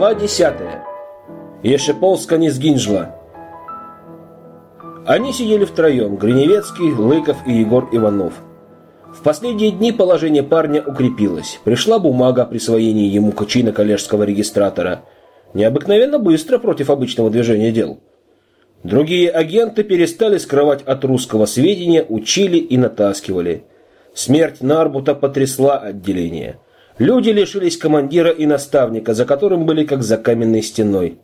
Глава 10. Ешеполска не сгинжла. Они сидели втроем, Гриневецкий, Лыков и Егор Иванов. В последние дни положение парня укрепилось. Пришла бумага о присвоении ему чина коллежского регистратора. Необыкновенно быстро против обычного движения дел. Другие агенты перестали скрывать от русского сведения, учили и натаскивали. Смерть Нарбута потрясла отделение – Люди лишились командира и наставника, за которым были как за каменной стеной.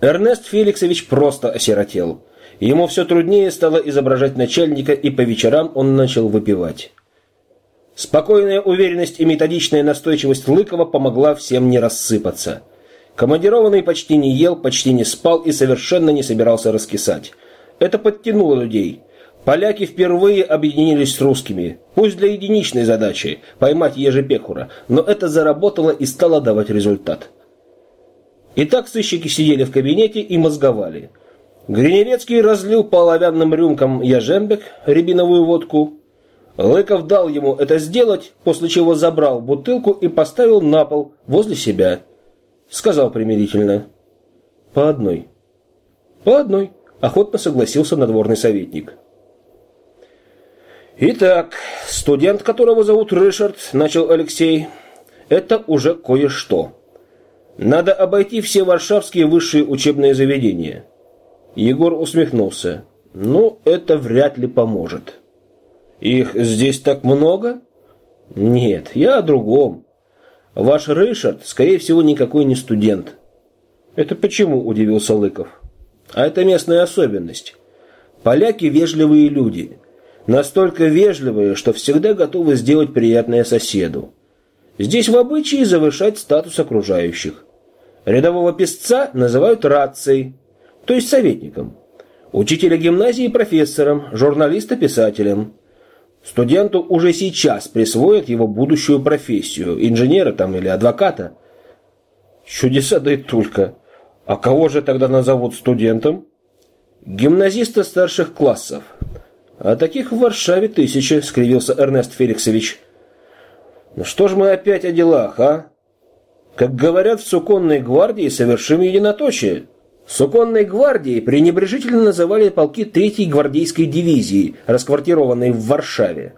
Эрнест Феликсович просто осиротел. Ему все труднее стало изображать начальника, и по вечерам он начал выпивать. Спокойная уверенность и методичная настойчивость Лыкова помогла всем не рассыпаться. Командированный почти не ел, почти не спал и совершенно не собирался раскисать. Это подтянуло людей. Поляки впервые объединились с русскими, пусть для единичной задачи – поймать Ежепехура, но это заработало и стало давать результат. Итак, сыщики сидели в кабинете и мозговали. Гриневецкий разлил по оловянным рюмкам Яжембек рябиновую водку. Лыков дал ему это сделать, после чего забрал бутылку и поставил на пол возле себя. Сказал примирительно. «По одной». «По одной», – охотно согласился надворный советник. «Итак, студент, которого зовут Ришард, — начал Алексей, — это уже кое-что. Надо обойти все варшавские высшие учебные заведения». Егор усмехнулся. «Ну, это вряд ли поможет». «Их здесь так много?» «Нет, я о другом. Ваш Ришард, скорее всего, никакой не студент». «Это почему?» – удивился Лыков. «А это местная особенность. Поляки – вежливые люди. Настолько вежливые, что всегда готовы сделать приятное соседу. Здесь в обычае завышать статус окружающих. Рядового писца называют рацией, то есть советником. Учителя гимназии профессором, журналиста писателем. Студенту уже сейчас присвоят его будущую профессию, инженера там или адвоката. Чудеса да и только. А кого же тогда назовут студентом? Гимназиста старших классов. «А таких в Варшаве тысячи», — скривился Эрнест Феликсович. «Ну что ж мы опять о делах, а? Как говорят в Суконной гвардии, совершим единоточие». Суконной гвардией пренебрежительно называли полки третьей гвардейской дивизии, расквартированной в Варшаве.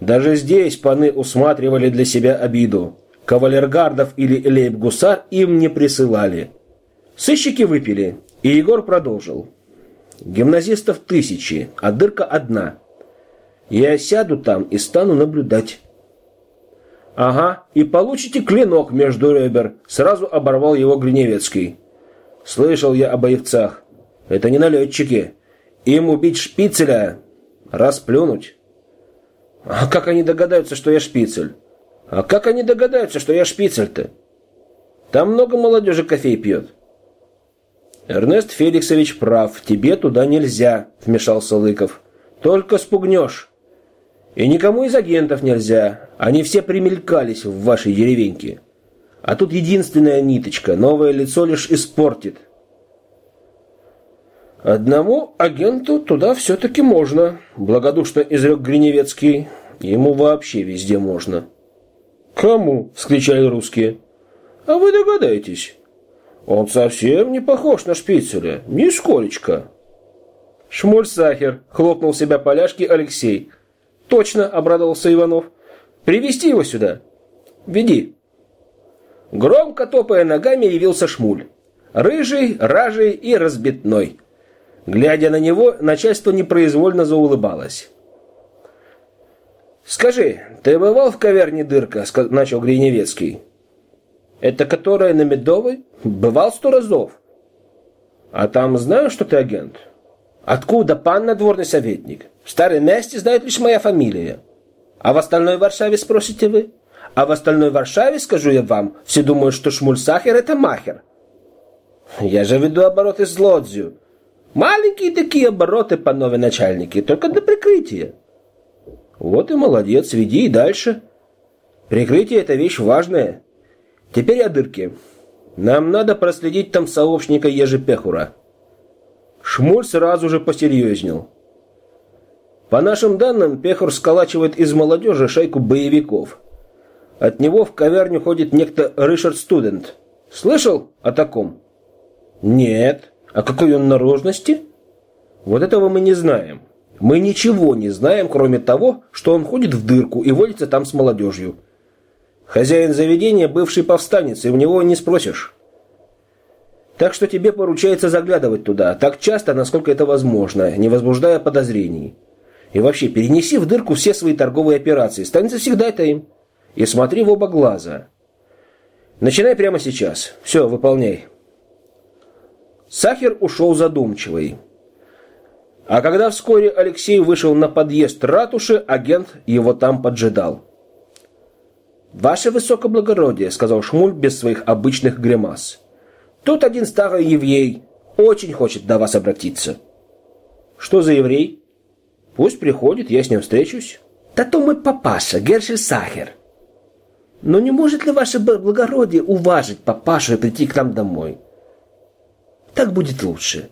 Даже здесь паны усматривали для себя обиду. Кавалергардов или лейб-гусар им не присылали. Сыщики выпили, и Егор продолжил. Гимназистов тысячи, а дырка одна. Я сяду там и стану наблюдать. Ага, и получите клинок между ребер, сразу оборвал его Гриневецкий. Слышал я о боевцах. Это не налетчики. Им убить шпицеля, расплюнуть. А как они догадаются, что я шпицель? А как они догадаются, что я шпицель-то? Там много молодежи кофей пьет. «Эрнест Феликсович прав, тебе туда нельзя», — вмешался Лыков. «Только спугнешь. И никому из агентов нельзя. Они все примелькались в вашей деревеньке. А тут единственная ниточка, новое лицо лишь испортит». «Одному агенту туда все-таки можно», — благодушно изрек Гриневецкий. «Ему вообще везде можно». «Кому?» — вскричали русские. «А вы догадаетесь». Он совсем не похож на шпицеля, нисколечко. Шмуль-сахер, хлопнул себя поляшки Алексей. Точно, обрадовался Иванов. Привести его сюда. Веди. Громко топая ногами явился Шмуль. Рыжий, ражий и разбитной. Глядя на него, начальство непроизвольно заулыбалось. «Скажи, ты бывал в каверне Дырка?» – начал Гриневецкий. Это которая на Медовой? Бывал сто разов. А там знаю, что ты агент. Откуда пан надворный советник? В старом месте знает лишь моя фамилия. А в остальной Варшаве спросите вы? А в остальной Варшаве, скажу я вам, все думают, что Шмульсахер это махер. Я же веду обороты с Лодзью. Маленькие такие обороты, панове начальники, только для прикрытия. Вот и молодец, веди и дальше. Прикрытие – это вещь важная. Теперь о дырке. Нам надо проследить там сообщника Ежепехура. Шмуль сразу же посерьезнел. По нашим данным, Пехур сколачивает из молодежи шайку боевиков. От него в каверню ходит некто Ришард Студент. Слышал о таком? Нет. А какой он наружности? Вот этого мы не знаем. Мы ничего не знаем, кроме того, что он ходит в дырку и водится там с молодежью. Хозяин заведения – бывший повстанец, и у него не спросишь. Так что тебе поручается заглядывать туда так часто, насколько это возможно, не возбуждая подозрений. И вообще, перенеси в дырку все свои торговые операции, стань завсегда-то им. И смотри в оба глаза. Начинай прямо сейчас. Все, выполняй. Сахер ушел задумчивый. А когда вскоре Алексей вышел на подъезд ратуши, агент его там поджидал. «Ваше высокоблагородие», — сказал Шмуль без своих обычных гримас. «Тут один старый еврей очень хочет до вас обратиться». «Что за еврей?» «Пусть приходит, я с ним встречусь». «Да то мой папаша, Гершель Сахер». «Но не может ли ваше благородие уважить папашу и прийти к нам домой?» «Так будет лучше».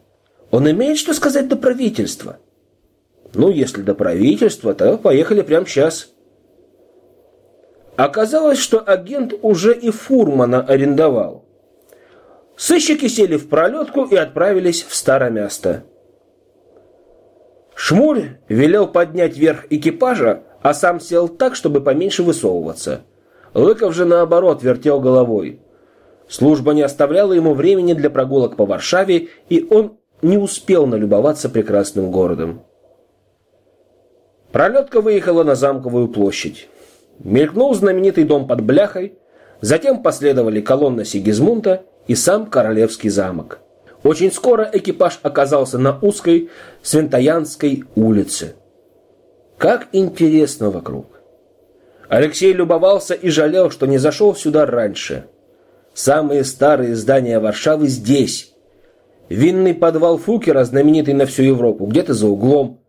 Он имеет что сказать до правительства. Ну, если до правительства, то поехали прямо сейчас. Оказалось, что агент уже и фурмана арендовал. Сыщики сели в пролетку и отправились в старое место. Шмуль велел поднять верх экипажа, а сам сел так, чтобы поменьше высовываться. Лыков же наоборот вертел головой. Служба не оставляла ему времени для прогулок по Варшаве, и он не успел налюбоваться прекрасным городом. Пролетка выехала на замковую площадь. Мелькнул знаменитый дом под бляхой, затем последовали колонна Сигизмунда и сам королевский замок. Очень скоро экипаж оказался на узкой Свинтаянской улице. Как интересно вокруг. Алексей любовался и жалел, что не зашел сюда раньше. Самые старые здания Варшавы здесь, Винный подвал Фукера, знаменитый на всю Европу, где-то за углом.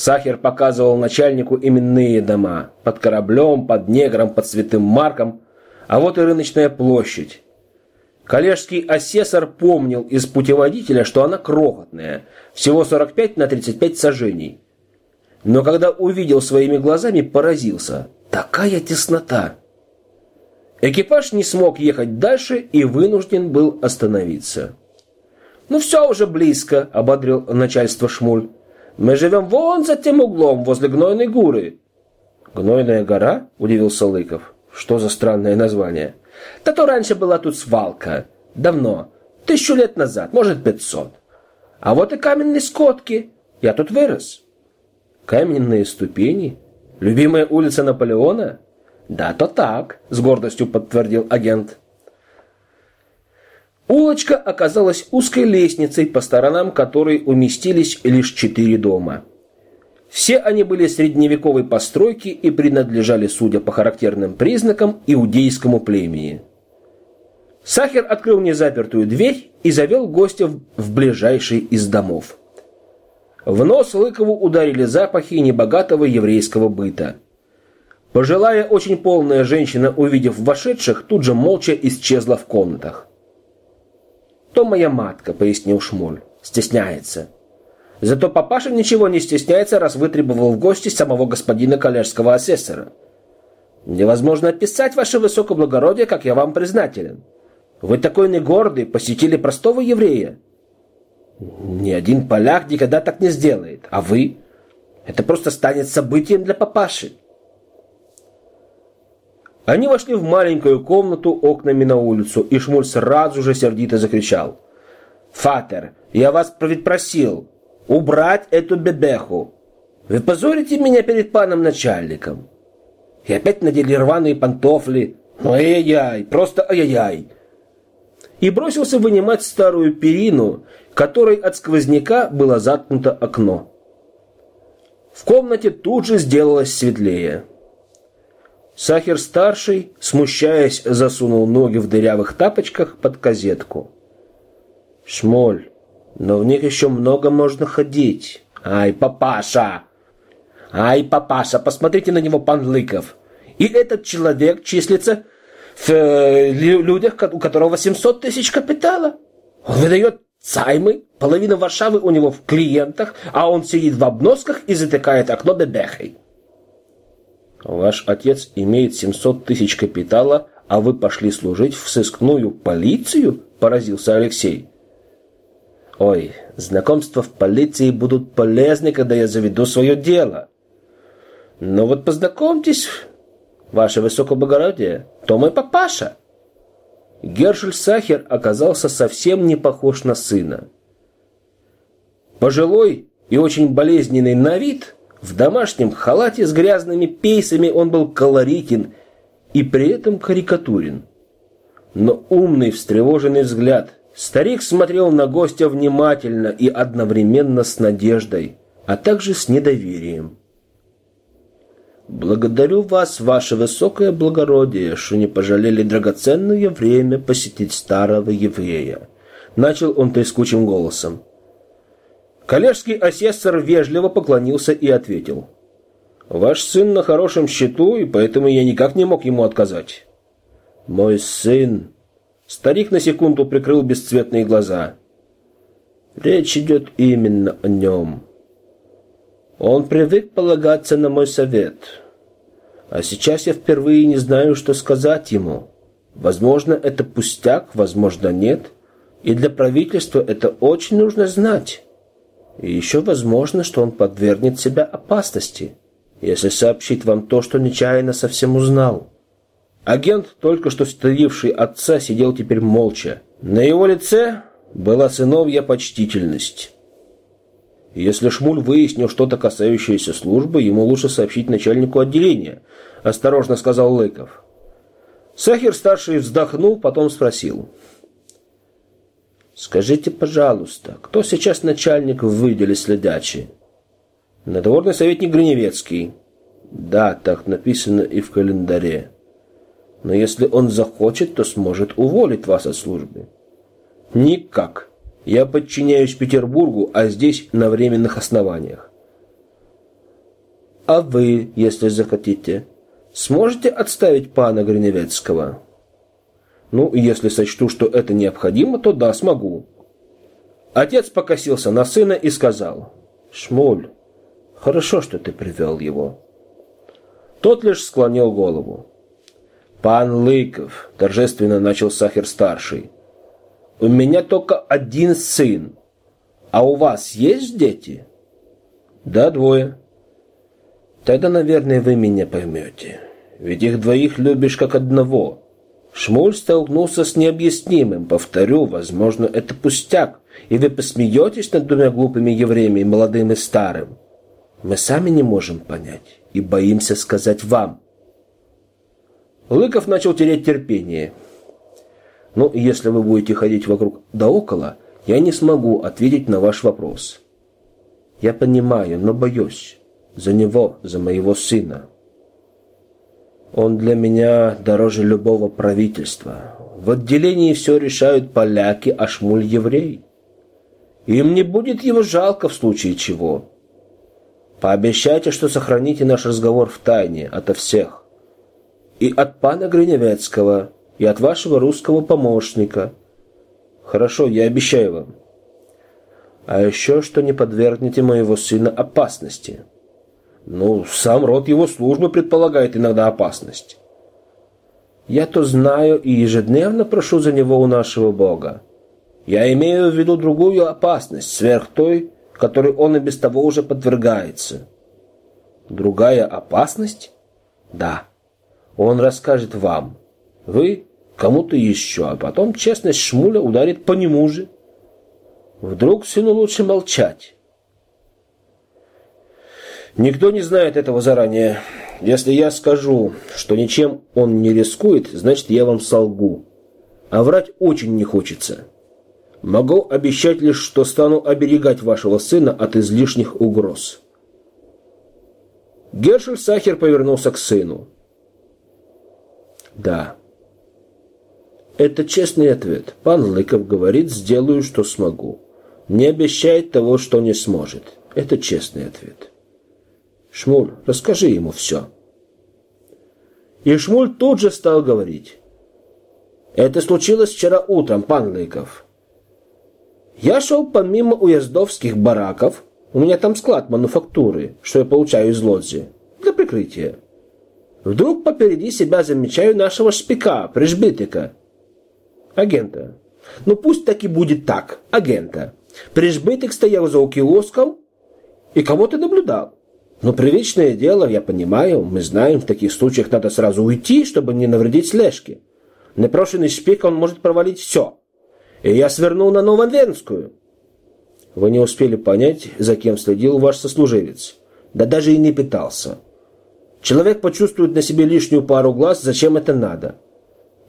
Сахер показывал начальнику именные дома. Под кораблем, под негром, под святым Марком. А вот и рыночная площадь. Коллежский асессор помнил из путеводителя, что она крохотная, всего 45 на 35 сажений. Но когда увидел своими глазами, поразился. Такая теснота! Экипаж не смог ехать дальше и вынужден был остановиться. «Ну все уже близко», — ободрил начальство Шмуль. «Мы живем вон за тем углом, возле Гнойной горы». «Гнойная гора?» — удивился Лыков. «Что за странное название?» «Да то раньше была тут свалка. Давно. Тысячу лет назад, может, пятьсот. А вот и каменные скотки. Я тут вырос». «Каменные ступени? Любимая улица Наполеона?» «Да, то так», — с гордостью подтвердил агент. Улочка оказалась узкой лестницей, по сторонам которой уместились лишь четыре дома. Все они были средневековой постройки и принадлежали, судя по характерным признакам, иудейскому племени. Сахер открыл незапертую дверь и завел гостя в ближайший из домов. В нос Лыкову ударили запахи небогатого еврейского быта. Пожилая, очень полная женщина, увидев вошедших, тут же молча исчезла в комнатах. «То моя матка», — пояснил Шмуль. «Стесняется». Зато папаша ничего не стесняется, раз вытребовал в гости самого господина коллежского асессора. Невозможно описать ваше высокоблагородие, как я вам признателен. Вы такой негордый, посетили простого еврея. Ни один поляк никогда так не сделает. А вы? Это просто станет событием для папаши. Они вошли в маленькую комнату окнами на улицу, и Шмуль сразу же сердито закричал. «Фатер, я вас ведь просил убрать эту бебеху. Вы позорите меня перед паном начальником. И опять надели рваные пантофли. Ну, ай-яй-яй, просто ай-яй-яй!» И бросился вынимать старую перину, которой от сквозняка было заткнуто окно. В комнате тут же сделалось светлее. Сахер-старший, смущаясь, засунул ноги в дырявых тапочках под козетку. «Шмоль, но в них еще много можно ходить. Ай, папаша! Ай, папаша, посмотрите на него, пан Лыков. И этот человек числится в э, людях, у которого 700 тысяч капитала. Он выдает займы, половина Варшавы у него в клиентах, а он сидит в обносках и затыкает окно бебехой. Ваш отец имеет 700 тысяч капитала, А вы пошли служить в сыскную полицию? Поразился Алексей. Ой, знакомства в полиции будут полезны, когда я заведу свое дело. Но вот познакомьтесь, ваше высокоблагородие, то мой папаша. Гершель Сахер оказался совсем не похож на сына. Пожилой и очень болезненный на вид, в домашнем халате с грязными пейсами он был колоритен и при этом карикатурен. Но умный, встревоженный взгляд. Старик смотрел на гостя внимательно и одновременно с надеждой, а также с недоверием. «Благодарю вас, ваше высокое благородие, что не пожалели драгоценное время посетить старого еврея», — начал он трескучим голосом. Коллежский асессор вежливо поклонился и ответил. «Ваш сын на хорошем счету, и поэтому я никак не мог ему отказать». «Мой сын...» Старик на секунду прикрыл бесцветные глаза. «Речь идет именно о нем». Он привык полагаться на мой совет. А сейчас я впервые не знаю, что сказать ему. Возможно, это пустяк, возможно, нет. И для правительства это очень нужно знать. И еще возможно, что он подвергнет себя опасности, если сообщит вам то, что нечаянно совсем узнал. Агент, только что стыдивший отца, сидел теперь молча. На его лице была сыновья почтительность. Если Шмуль выяснил что-то касающееся службы, ему лучше сообщить начальнику отделения, осторожно сказал Лыков. Сахер-старший вздохнул, потом спросил. Скажите, пожалуйста, кто сейчас начальник в выделе следачи? Надворный советник Гриневецкий. Да, так написано и в календаре. Но если он захочет, то сможет уволить вас от службы. Никак. Я подчиняюсь Петербургу, а здесь на временных основаниях. А вы, если захотите, сможете отставить пана Гриневецкого? Ну, если сочту, что это необходимо, то да, смогу. Отец покосился на сына и сказал, «Шмуль, хорошо, что ты привел его». Тот лишь склонил голову. «Пан Лыков», — торжественно начал Сахер-старший, «у меня только один сын. А у вас есть дети?» «Да, двое». «Тогда, наверное, вы меня поймете. Ведь их двоих любишь как одного. Шмуль столкнулся с необъяснимым. Повторю, возможно, это пустяк, и вы посмеетесь над двумя глупыми евреями, молодым и старым. Мы сами не можем понять и боимся сказать вам. Лыков начал терять терпение. Ну, если вы будете ходить вокруг да около, я не смогу ответить на ваш вопрос. Я понимаю, но боюсь. За него, за моего сына. Он для меня дороже любого правительства. В отделении все решают поляки, а Шмуль еврей. Им не будет его жалко в случае чего. Пообещайте, что сохраните наш разговор в тайне ото всех. И от пана Гриневецкого, и от вашего русского помощника. Хорошо, я обещаю вам. А еще, что не подвергнете моего сына опасности. Ну, сам род его службы предполагает иногда опасность. Я то знаю и ежедневно прошу за него у нашего Бога. Я имею в виду другую опасность, сверх той, которой он и без того уже подвергается. Другая опасность? Да. Он расскажет вам. Вы кому-то еще, а потом честность Шмуля ударит по нему же. Вдруг сыну лучше молчать. Никто не знает этого заранее. Если я скажу, что ничем он не рискует, значит я вам солгу. А врать очень не хочется. Могу обещать лишь, что стану оберегать вашего сына от излишних угроз. Гершель Сахер повернулся к сыну. Да. Это честный ответ. Пан Лыков говорит, сделаю, что смогу. Не обещает того, что не сможет. Это честный ответ. Шмуль, расскажи ему все. И Шмуль тут же стал говорить. Это случилось вчера утром, пан Лыков. Я шел помимо уездовских бараков. У меня там склад мануфактуры, что я получаю из Лодзи, для прикрытия. Вдруг попереди себя замечаю нашего шпика, прижбитика. Агента. Ну пусть так и будет так, агента. Прижбытик стоял за киоском и кого-то наблюдал. Но привычное дело, я понимаю, мы знаем, в таких случаях надо сразу уйти, чтобы не навредить слежке. Непрошенный шпик, он может провалить все. И я свернул на Нововенскую. Вы не успели понять, за кем следил ваш сослуживец. Да даже и не пытался. Человек почувствует на себе лишнюю пару глаз, зачем это надо.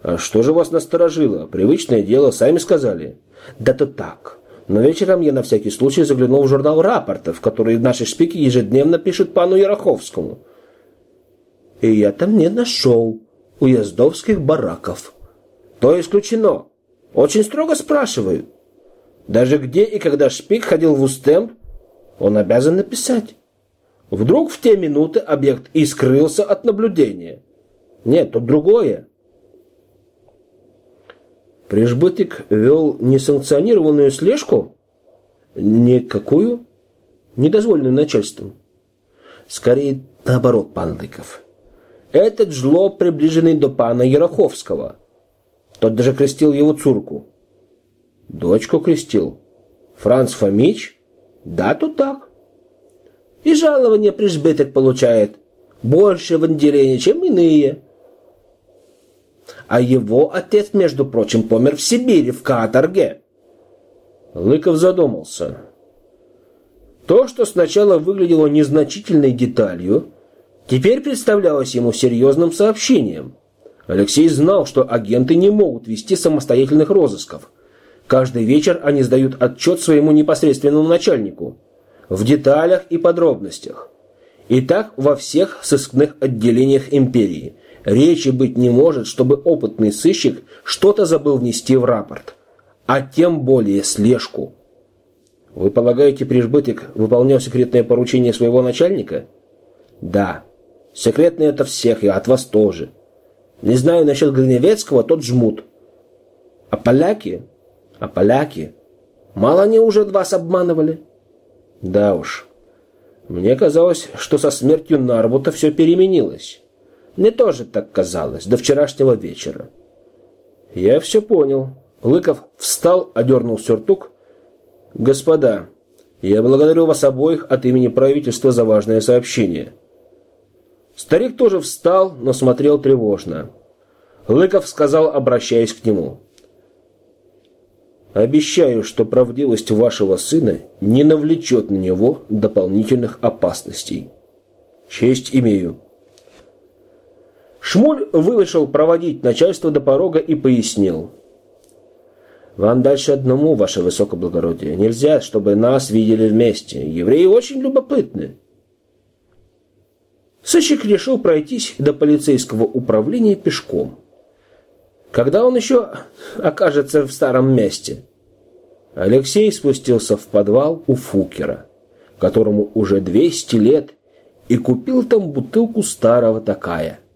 А что же вас насторожило? Привычное дело, сами сказали. Да то так. Но вечером я на всякий случай заглянул в журнал рапортов, который наши шпики ежедневно пишут пану Яроховскому. И я там не нашел уездовских бараков. То исключено. Очень строго спрашиваю. Даже где и когда шпик ходил в Устемп, он обязан написать. Вдруг в те минуты объект и скрылся от наблюдения. Нет, тут другое. Прижбытик вел несанкционированную слежку? Никакую? Недозволенную начальством. Скорее, наоборот, пан Лыков. Этот жлоб, приближенный до пана Яроховского. Тот даже крестил его цурку. Дочку крестил. Франц Фомич? Да, тут так. И жалование прижбыток получает. Больше в отделении, чем иные. А его отец, между прочим, помер в Сибири, в каторге. Лыков задумался. То, что сначала выглядело незначительной деталью, теперь представлялось ему серьезным сообщением. Алексей знал, что агенты не могут вести самостоятельных розысков. Каждый вечер они сдают отчет своему непосредственному начальнику. В деталях и подробностях. И так во всех сыскных отделениях империи – Речи быть не может, чтобы опытный сыщик что-то забыл внести в рапорт, а тем более слежку. Вы полагаете, Прижбытик выполнял секретное поручение своего начальника? Да. Секретное это всех, и от вас тоже. Не знаю насчет Гриневецкого, тот жмут. А поляки? А поляки? Мало они уже вас обманывали? Да уж. Мне казалось, что со смертью Нарбута все переменилось. Мне тоже так казалось, до вчерашнего вечера. Я все понял. Лыков встал, одернул сюртук. Господа, я благодарю вас обоих от имени правительства за важное сообщение. Старик тоже встал, но смотрел тревожно. Лыков сказал, обращаясь к нему. «Обещаю, что правдивость вашего сына не навлечет на него дополнительных опасностей. Честь имею». Шмуль вышел проводить начальство до порога и пояснил. «Вам дальше одному, ваше высокоблагородие. Нельзя, чтобы нас видели вместе. Евреи очень любопытны». Сыщик решил пройтись до полицейского управления пешком. Когда он еще окажется в старом месте? Алексей спустился в подвал у Фукера, которому уже 200 лет, и купил там бутылку старого такая –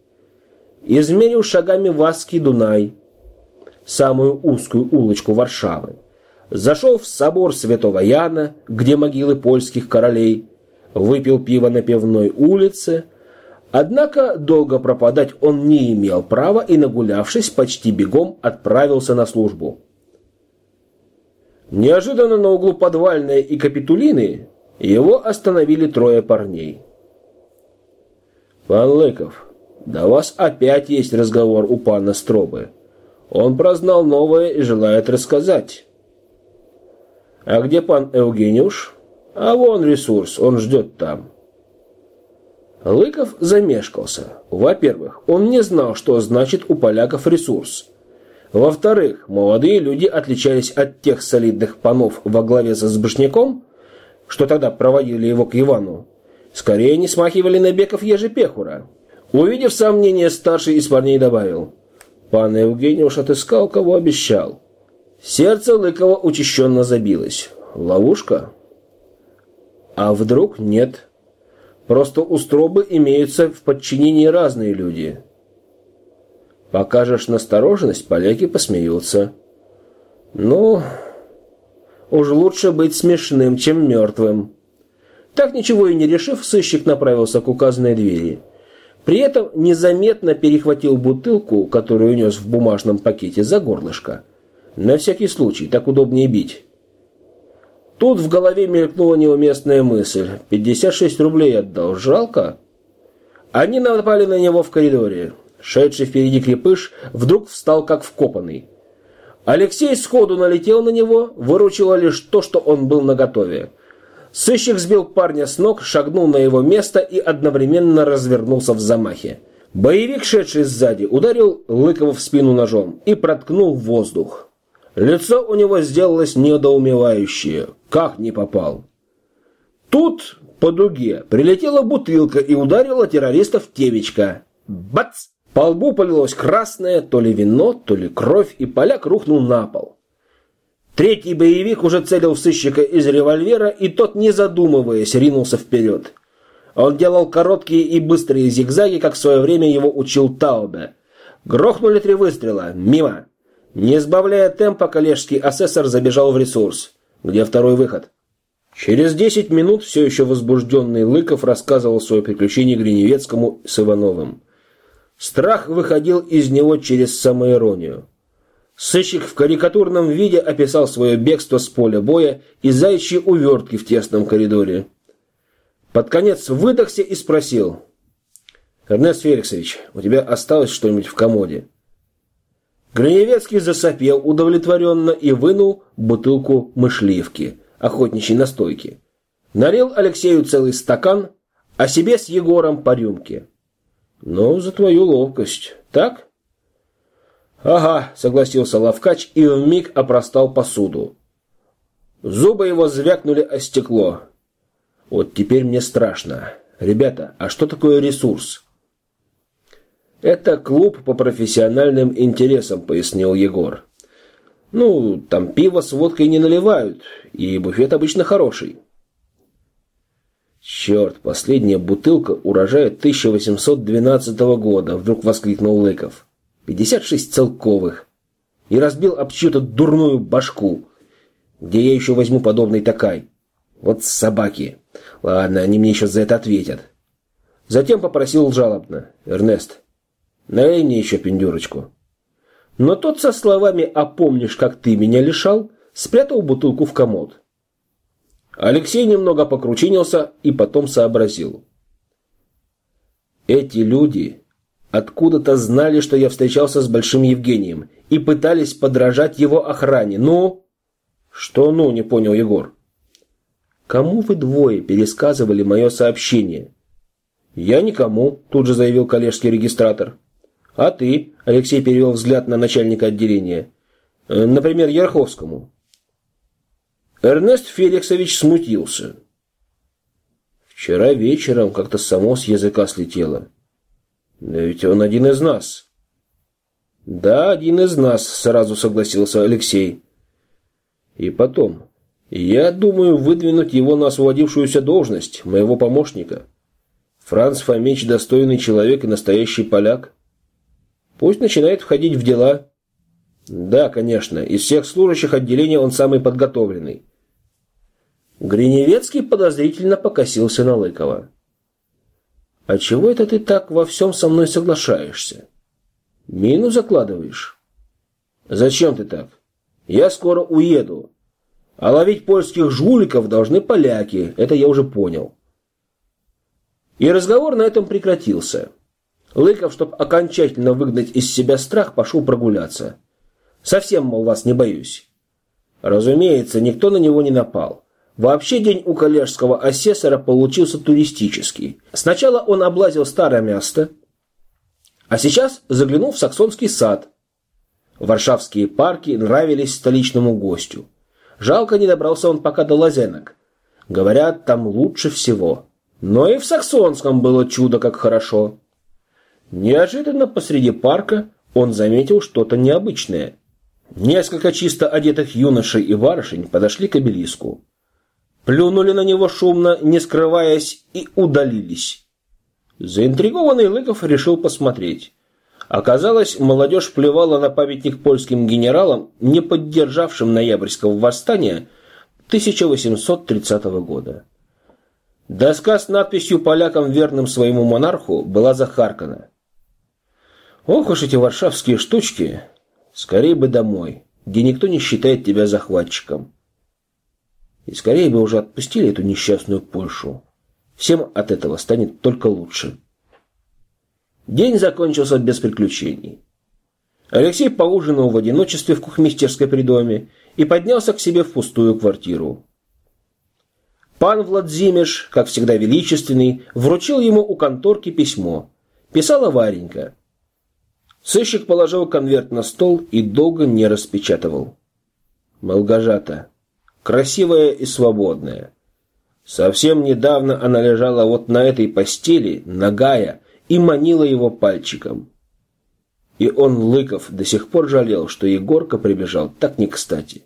измерил шагами Ваский Дунай, самую узкую улочку Варшавы, зашел в собор Святого Яна, где могилы польских королей, выпил пиво на пивной улице, однако долго пропадать он не имел права и, нагулявшись, почти бегом отправился на службу. Неожиданно на углу подвальной и капитулины его остановили трое парней. «Пан Лыков, да у вас опять есть разговор у пана Стробы. Он прознал новое и желает рассказать. А где пан Евгениуш? А вон ресурс, он ждет там. Лыков замешкался. Во-первых, он не знал, что значит у поляков ресурс. Во-вторых, молодые люди отличались от тех солидных панов во главе со Сбышняком, что тогда проводили его к Ивану. Скорее не смахивали на беков ежепехура. Увидев сомнение, старший из парней добавил. Пан Евгений уж отыскал, кого обещал. Сердце Лыкова учащенно забилось. Ловушка? А вдруг нет? Просто у Стробы имеются в подчинении разные люди. Покажешь настороженность, поляки посмеются. Ну, уж лучше быть смешным, чем мертвым. Так ничего и не решив, сыщик направился к указанной двери – При этом незаметно перехватил бутылку, которую нес в бумажном пакете, за горлышко. На всякий случай, так удобнее бить. Тут в голове мелькнула неуместная мысль. 56 рублей отдал. Жалко. Они напали на него в коридоре. Шедший впереди крепыш вдруг встал как вкопанный. Алексей сходу налетел на него, выручило лишь то, что он был наготове. Сыщик сбил парня с ног, шагнул на его место и одновременно развернулся в замахе. Боевик, шедший сзади, ударил Лыкова в спину ножом и проткнул воздух. Лицо у него сделалось недоумевающее. Как не попал? Тут по дуге прилетела бутылка и ударила террориста в темечко. Бац! По лбу полилось красное, то ли вино, то ли кровь, и поляк рухнул на пол. Третий боевик уже целил в сыщика из револьвера, и тот, не задумываясь, ринулся вперед. Он делал короткие и быстрые зигзаги, как в свое время его учил Таубе. Грохнули три выстрела. Мимо. Не сбавляя темпа, коллежский асессор забежал в ресурс. Где второй выход? Через десять минут все еще возбужденный Лыков рассказывал свое приключение Гриневецкому с Ивановым. Страх выходил из него через самоиронию. Сыщик в карикатурном виде описал свое бегство с поля боя и заячьи увертки в тесном коридоре. Под конец выдохся и спросил. «Эрнест Феликсович, у тебя осталось что-нибудь в комоде?» Граневецкий засопел удовлетворенно и вынул бутылку мышливки, охотничьей настойки. Налил Алексею целый стакан, а себе с Егором по рюмке. «Ну, за твою ловкость. Так?» «Ага», — согласился Лавкач и вмиг опростал посуду. Зубы его звякнули о стекло. «Вот теперь мне страшно. Ребята, а что такое ресурс?» «Это клуб по профессиональным интересам», — пояснил Егор. «Ну, там пиво с водкой не наливают, и буфет обычно хороший». «Черт, последняя бутылка урожая 1812 года», — вдруг воскликнул Лыков. 56 целковых. И разбил об чью-то дурную башку. Где я еще возьму подобный такай? Вот собаки. Ладно, они мне еще за это ответят. Затем попросил жалобно. Эрнест, налей мне еще пиндюрочку. Но тот со словами «А помнишь, как ты меня лишал?» спрятал бутылку в комод. Алексей немного покручинился и потом сообразил. Эти люди Откуда-то знали, что я встречался с Большим Евгением и пытались подражать его охране. Ну? Что ну, не понял Егор. Кому вы двое пересказывали мое сообщение? Я никому, тут же заявил коллежский регистратор. А ты, Алексей перевел взгляд на начальника отделения. Э, например, Ярховскому. Эрнест Феликсович смутился. Вчера вечером как-то само с языка слетело. Да ведь он один из нас. Да, один из нас, сразу согласился Алексей. И потом, я думаю выдвинуть его на освободившуюся должность, моего помощника. Франц Фомич достойный человек и настоящий поляк. Пусть начинает входить в дела. Да, конечно, из всех служащих отделения он самый подготовленный. Гриневецкий подозрительно покосился на Лыкова. «А чего это ты так во всем со мной соглашаешься? Мину закладываешь?» «Зачем ты так? Я скоро уеду. А ловить польских жуликов должны поляки, это я уже понял». И разговор на этом прекратился. Лыков, чтобы окончательно выгнать из себя страх, пошел прогуляться. Совсем, мол, вас не боюсь. Разумеется, никто на него не напал. Вообще день у коллежского асессора получился туристический. Сначала он облазил старое место, а сейчас заглянул в саксонский сад. Варшавские парки нравились столичному гостю. Жалко не добрался он пока до Лазенок. Говорят, там лучше всего. Но и в саксонском было чудо как хорошо. Неожиданно посреди парка он заметил что-то необычное. Несколько чисто одетых юношей и барышень подошли к обелиску плюнули на него шумно, не скрываясь, и удалились. Заинтригованный Лыков решил посмотреть. Оказалось, молодежь плевала на памятник польским генералам, не поддержавшим ноябрьского восстания 1830 года. Доска с надписью «Полякам верным своему монарху» была захаркана. Ох уж эти варшавские штучки! Скорее бы домой, где никто не считает тебя захватчиком. И скорее бы уже отпустили эту несчастную Польшу. Всем от этого станет только лучше. День закончился без приключений. Алексей поужинал в одиночестве в кухмистерской придоме и поднялся к себе в пустую квартиру. Пан Владзимиш, как всегда величественный, вручил ему у конторки письмо. Писала Варенька. Сыщик положил конверт на стол и долго не распечатывал. Молгожата. Красивая и свободная. Совсем недавно она лежала вот на этой постели, нагая, и манила его пальчиком. И он, Лыков, до сих пор жалел, что Егорка прибежал так не кстати.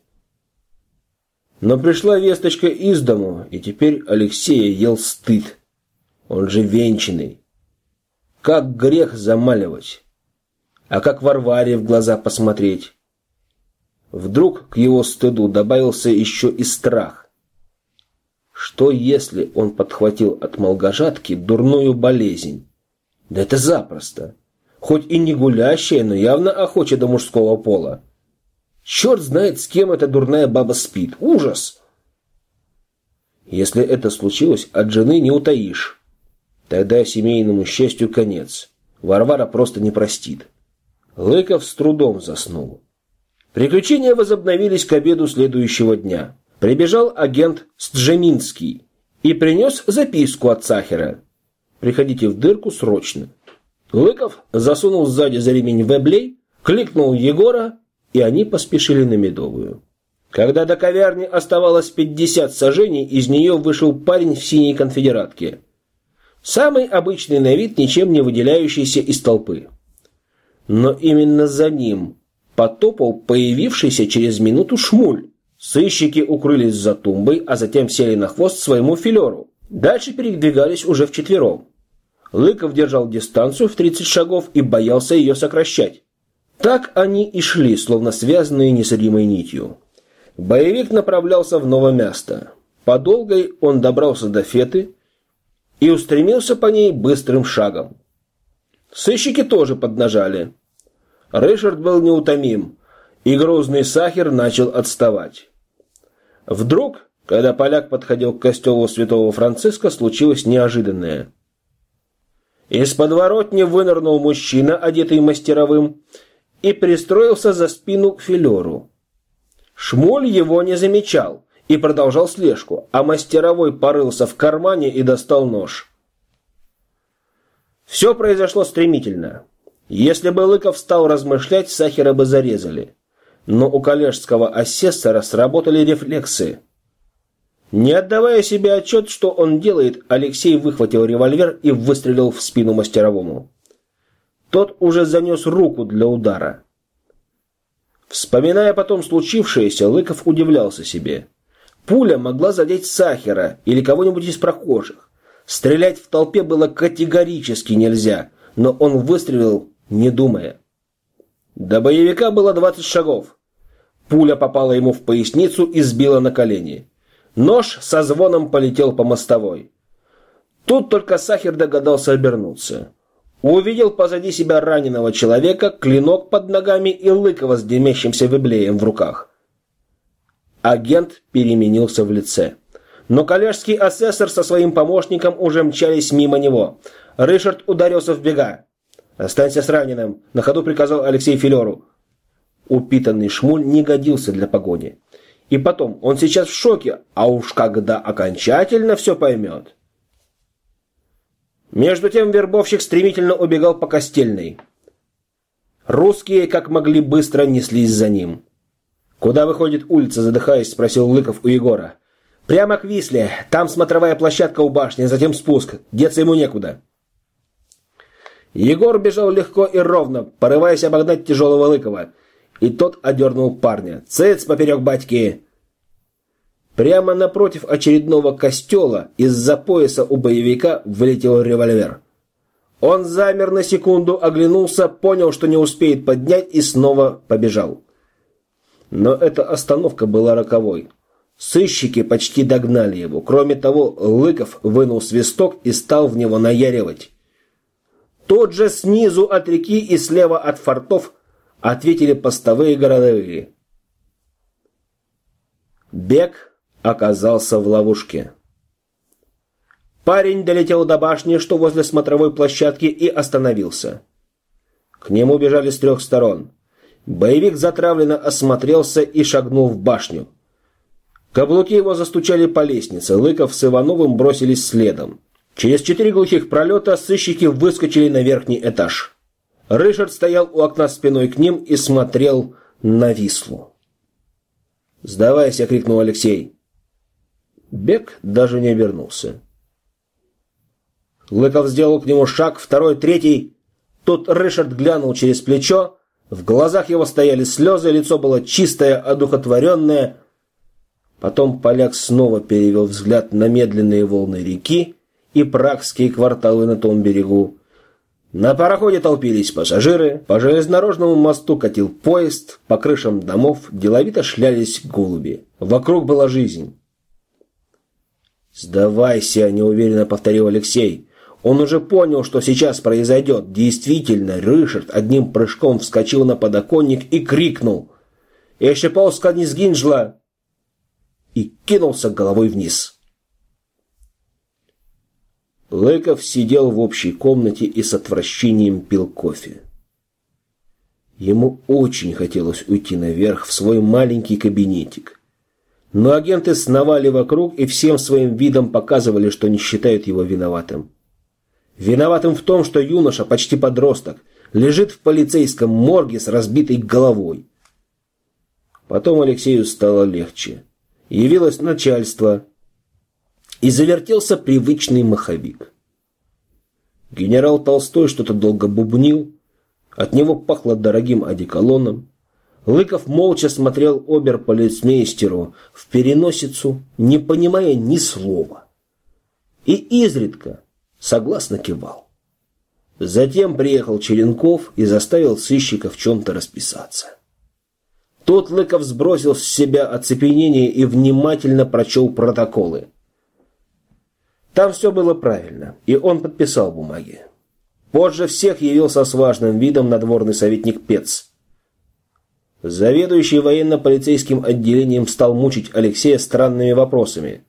Но пришла весточка из дому, и теперь Алексея ел стыд. Он же венчанный. Как грех замаливать. А как Варваре в глаза посмотреть. Вдруг к его стыду добавился еще и страх. Что если он подхватил от молгожатки дурную болезнь? Да это запросто. Хоть и не гулящая, но явно охоча до мужского пола. Черт знает, с кем эта дурная баба спит. Ужас! Если это случилось, от жены не утаишь. Тогда семейному счастью конец. Варвара просто не простит. Лыков с трудом заснул. Приключения возобновились к обеду следующего дня. Прибежал агент Сджеминский и принес записку от Сахера. «Приходите в дырку срочно». Лыков засунул сзади за ремень веблей, кликнул Егора и они поспешили на Медовую. Когда до ковярни оставалось 50 сажений, из нее вышел парень в синей конфедератке. Самый обычный на вид, ничем не выделяющийся из толпы. Но именно за ним потопал появившийся через минуту шмуль. Сыщики укрылись за тумбой, а затем сели на хвост своему филеру. Дальше передвигались уже вчетвером. Лыков держал дистанцию в 30 шагов и боялся ее сокращать. Так они и шли, словно связанные несоединимой нитью. Боевик направлялся в новое место. По долгой он добрался до Феты и устремился по ней быстрым шагом. Сыщики тоже поднажали. Ришард был неутомим, и грозный Сахер начал отставать. Вдруг, когда поляк подходил к костелу святого Франциска, случилось неожиданное. Из подворотни вынырнул мужчина, одетый мастеровым, и пристроился за спину к филеру. Шмуль его не замечал и продолжал слежку, а мастеровой порылся в кармане и достал нож. Все произошло стремительно. Если бы Лыков стал размышлять, Сахера бы зарезали. Но у коллежского асессора сработали рефлексы. Не отдавая себе отчет, что он делает, Алексей выхватил револьвер и выстрелил в спину мастеровому. Тот уже занес руку для удара. Вспоминая потом случившееся, Лыков удивлялся себе. Пуля могла задеть Сахера или кого-нибудь из прохожих. Стрелять в толпе было категорически нельзя, но он выстрелил, не думая. До боевика было 20 шагов. Пуля попала ему в поясницу и сбила на колени. Нож со звоном полетел по мостовой. Тут только Сахер догадался обернуться. Увидел позади себя раненого человека, клинок под ногами и Лыкова с дымящимся виблеем в руках. Агент переменился в лице. Но коллежский асессор со своим помощником уже мчались мимо него. Ришард ударился в бега. «Останься с раненым», — на ходу приказал Алексей Филеру. Упитанный шмуль не годился для погони. И потом, он сейчас в шоке, а уж когда окончательно все поймет... Между тем вербовщик стремительно убегал по Костельной. Русские, как могли, быстро неслись за ним. «Куда выходит улица?» – задыхаясь, спросил Лыков у Егора. «Прямо к Висле. Там смотровая площадка у башни, затем спуск. Деться ему некуда». Егор бежал легко и ровно, порываясь обогнать тяжелого Лыкова. И тот одернул парня. «Цыц поперек батьки!» Прямо напротив очередного костела из-за пояса у боевика вылетел револьвер. Он замер на секунду, оглянулся, понял, что не успеет поднять и снова побежал. Но эта остановка была роковой. Сыщики почти догнали его. Кроме того, Лыков вынул свисток и стал в него наяривать. Тот же снизу от реки и слева от фортов ответили постовые городовые. Бег оказался в ловушке. Парень долетел до башни, что возле смотровой площадки, и остановился. К нему бежали с трех сторон. Боевик затравленно осмотрелся и шагнул в башню. Каблуки его застучали по лестнице, Лыков с Ивановым бросились следом. Через четыре глухих пролета сыщики выскочили на верхний этаж. Рышард стоял у окна спиной к ним и смотрел на Вислу. «Сдавайся!» — крикнул Алексей. Бег даже не обернулся. Лыков сделал к нему шаг, второй, третий. Тут Рышард глянул через плечо. В глазах его стояли слезы, лицо было чистое, одухотворенное — Потом поляк снова перевел взгляд на медленные волны реки и прагские кварталы на том берегу. На пароходе толпились пассажиры, по железнодорожному мосту катил поезд, по крышам домов деловито шлялись голуби. Вокруг была жизнь. «Сдавайся», — неуверенно повторил Алексей. Он уже понял, что сейчас произойдет. Действительно, Рышард одним прыжком вскочил на подоконник и крикнул. «Еще полска не сгинжла!» и кинулся головой вниз. Лыков сидел в общей комнате и с отвращением пил кофе. Ему очень хотелось уйти наверх в свой маленький кабинетик. Но агенты сновали вокруг и всем своим видом показывали, что не считают его виноватым. Виноватым в том, что юноша, почти подросток, лежит в полицейском морге с разбитой головой. Потом Алексею стало легче явилось начальство, и завертелся привычный маховик. Генерал Толстой что-то долго бубнил, от него пахло дорогим одеколоном. Лыков молча смотрел обер-полицмейстеру в переносицу, не понимая ни слова. И изредка согласно кивал. Затем приехал Черенков и заставил сыщика в чем-то расписаться. Тот Лыков сбросил с себя оцепенение и внимательно прочел протоколы. Там все было правильно, и он подписал бумаги. Позже всех явился с важным видом надворный советник Пец. Заведующий военно-полицейским отделением стал мучить Алексея странными вопросами.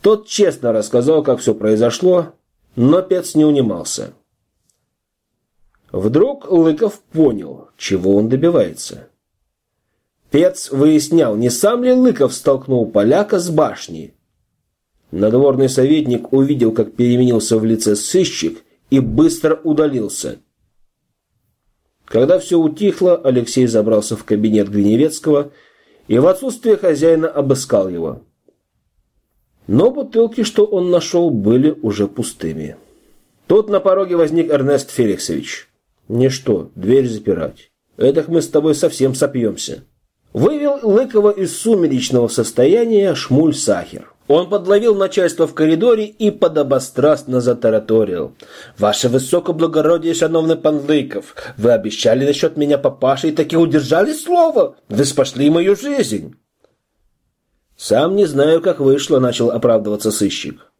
Тот честно рассказал, как все произошло, но Пец не унимался. Вдруг Лыков понял, чего он добивается. Пец выяснял, не сам ли Лыков столкнул поляка с башни. Надворный советник увидел, как переменился в лице сыщик и быстро удалился. Когда все утихло, Алексей забрался в кабинет Гриневецкого и в отсутствие хозяина обыскал его. Но бутылки, что он нашел, были уже пустыми. Тут на пороге возник Эрнест Феликсович. «Ничто, дверь запирать. Этак мы с тобой совсем сопьемся» вывел Лыкова из сумеречного состояния Шмуль Сахер. Он подловил начальство в коридоре и подобострастно затараторил. «Ваше высокоблагородие, шановный пан Лыков, вы обещали насчет меня папаши и таки удержали слово. Вы спасли мою жизнь». «Сам не знаю, как вышло», — начал оправдываться сыщик.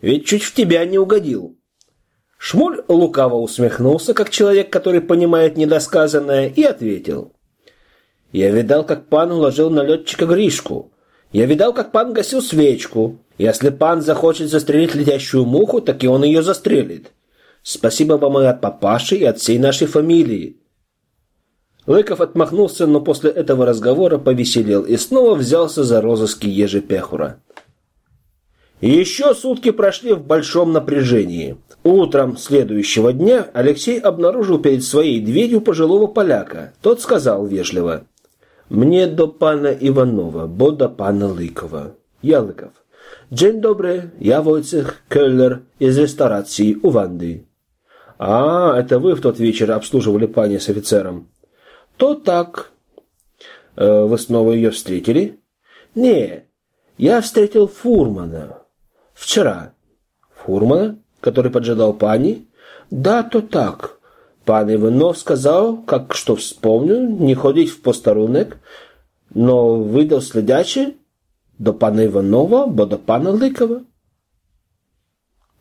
«Ведь чуть в тебя не угодил». Шмуль лукаво усмехнулся, как человек, который понимает недосказанное, и ответил. Я видал, как пан уложил на летчика Гришку. Я видал, как пан гасил свечку. Если пан захочет застрелить летящую муху, так и он ее застрелит. Спасибо вам и от папаши, и от всей нашей фамилии. Лыков отмахнулся, но после этого разговора повеселел и снова взялся за розыски ежи еще сутки прошли в большом напряжении. Утром следующего дня Алексей обнаружил перед своей дверью пожилого поляка. Тот сказал вежливо – Do pana Iwanowa, bo do pana Lykowa. Ja Lykov. Dzień dobry, я Wojciech Keller из ресторации у Ванды. А, это вы в тот вечер обслуживали пани с офицером? То так. Э, вы снова ее встретили? Не, я встретил Фурмана. Вчера. Фурмана, который поджидал пани? Да, то так. Пан Иванов сказал, как что вспомнил, не ходить в постарунок, но выдал следячий. до пана Иванова, бо до пана Лыкова.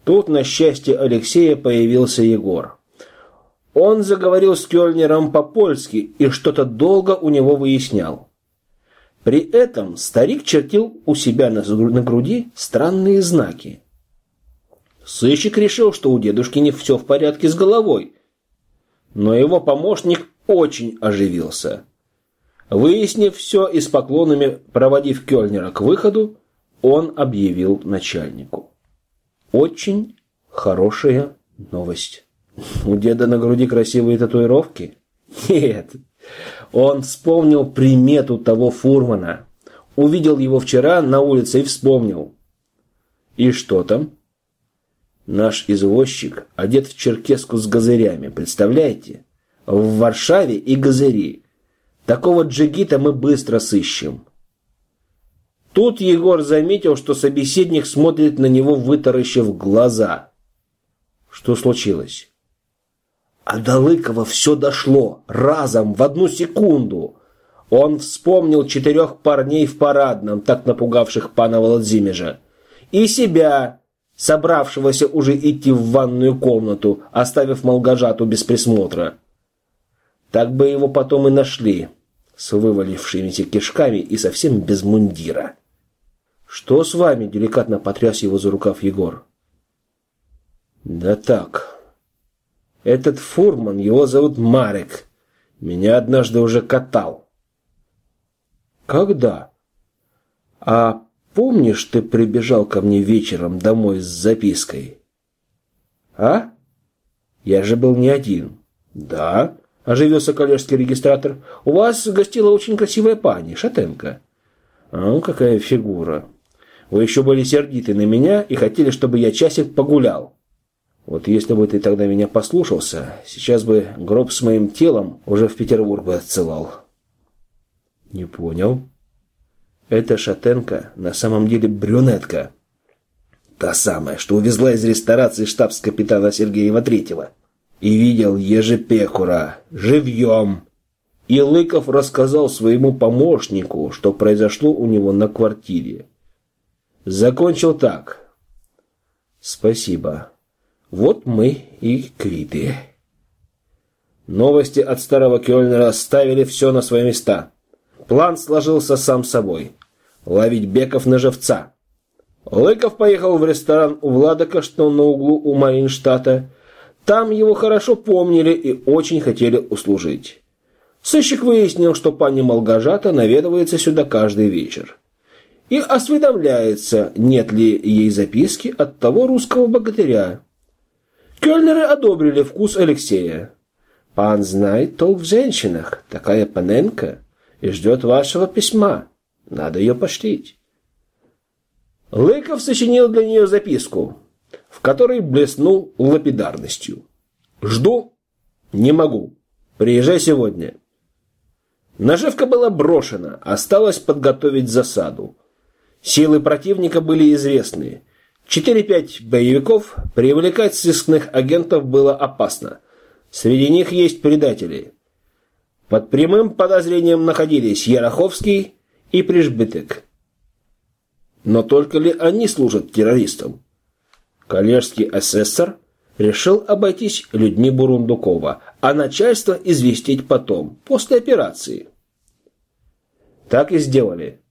Тут, на счастье Алексея, появился Егор. Он заговорил с Кёльнером по-польски и что-то долго у него выяснял. При этом старик чертил у себя на груди странные знаки. Сыщик решил, что у дедушки не все в порядке с головой. Но его помощник очень оживился. Выяснив все и с поклонами проводив Кёльнера к выходу, он объявил начальнику. Очень хорошая новость. У деда на груди красивые татуировки? Нет. Он вспомнил примету того фурмана. Увидел его вчера на улице и вспомнил. И что там? Наш извозчик одет в черкеску с газырями, представляете? В Варшаве и газыри. Такого джигита мы быстро сыщем. Тут Егор заметил, что собеседник смотрит на него, вытаращив глаза. Что случилось? А до Лыкова все дошло, разом, в одну секунду. Он вспомнил четырех парней в парадном, так напугавших пана Владимира, и себя, собравшегося уже идти в ванную комнату, оставив Молгожату без присмотра. Так бы его потом и нашли, с вывалившимися кишками и совсем без мундира. «Что с вами?» – деликатно потряс его за рукав Егор. «Да так. Этот фурман, его зовут Марек. Меня однажды уже катал». «Когда?» «А помнишь, ты прибежал ко мне вечером домой с запиской?» «А? Я же был не один». «Да?» – оживился коллежский регистратор. «У вас гостила очень красивая пани, Шатенко». «А, какая фигура!» Вы еще были сердиты на меня и хотели, чтобы я часик погулял. Вот если бы ты тогда меня послушался, сейчас бы гроб с моим телом уже в Петербург бы отсылал. Не понял. Эта шатенка на самом деле брюнетка. Та самая, что увезла из ресторации штабс-капитана Сергеева Третьего. И видел ежепекура, живьем. И Лыков рассказал своему помощнику, что произошло у него на квартире. Закончил так. Спасибо. Вот мы и квиты. Новости от старого Кёльнера ставили все на свои места. План сложился сам собой. Ловить Беков на живца. Лыков поехал в ресторан у Владока, что на углу у Маринштата. Там его хорошо помнили и очень хотели услужить. Сыщик выяснил, что пани Молгожата наведывается сюда каждый вечер и осведомляется, нет ли ей записки от того русского богатыря. Кёльнеры одобрили вкус Алексея. Пан знает толк в женщинах, такая паненка, и ждет вашего письма. Надо ее поштить. Лыков сочинил для нее записку, в которой блеснул лапидарностью. «Жду, не могу. Приезжай сегодня». Наживка была брошена, осталось подготовить засаду. Силы противника были известны. 4-5 боевиков, привлекать сыскных агентов было опасно. Среди них есть предатели. Под прямым подозрением находились Яроховский и Прижбытек. Но только ли они служат террористам? Коллежский асессор решил обойтись людьми Бурундукова, а начальство известить потом, после операции. Так и сделали.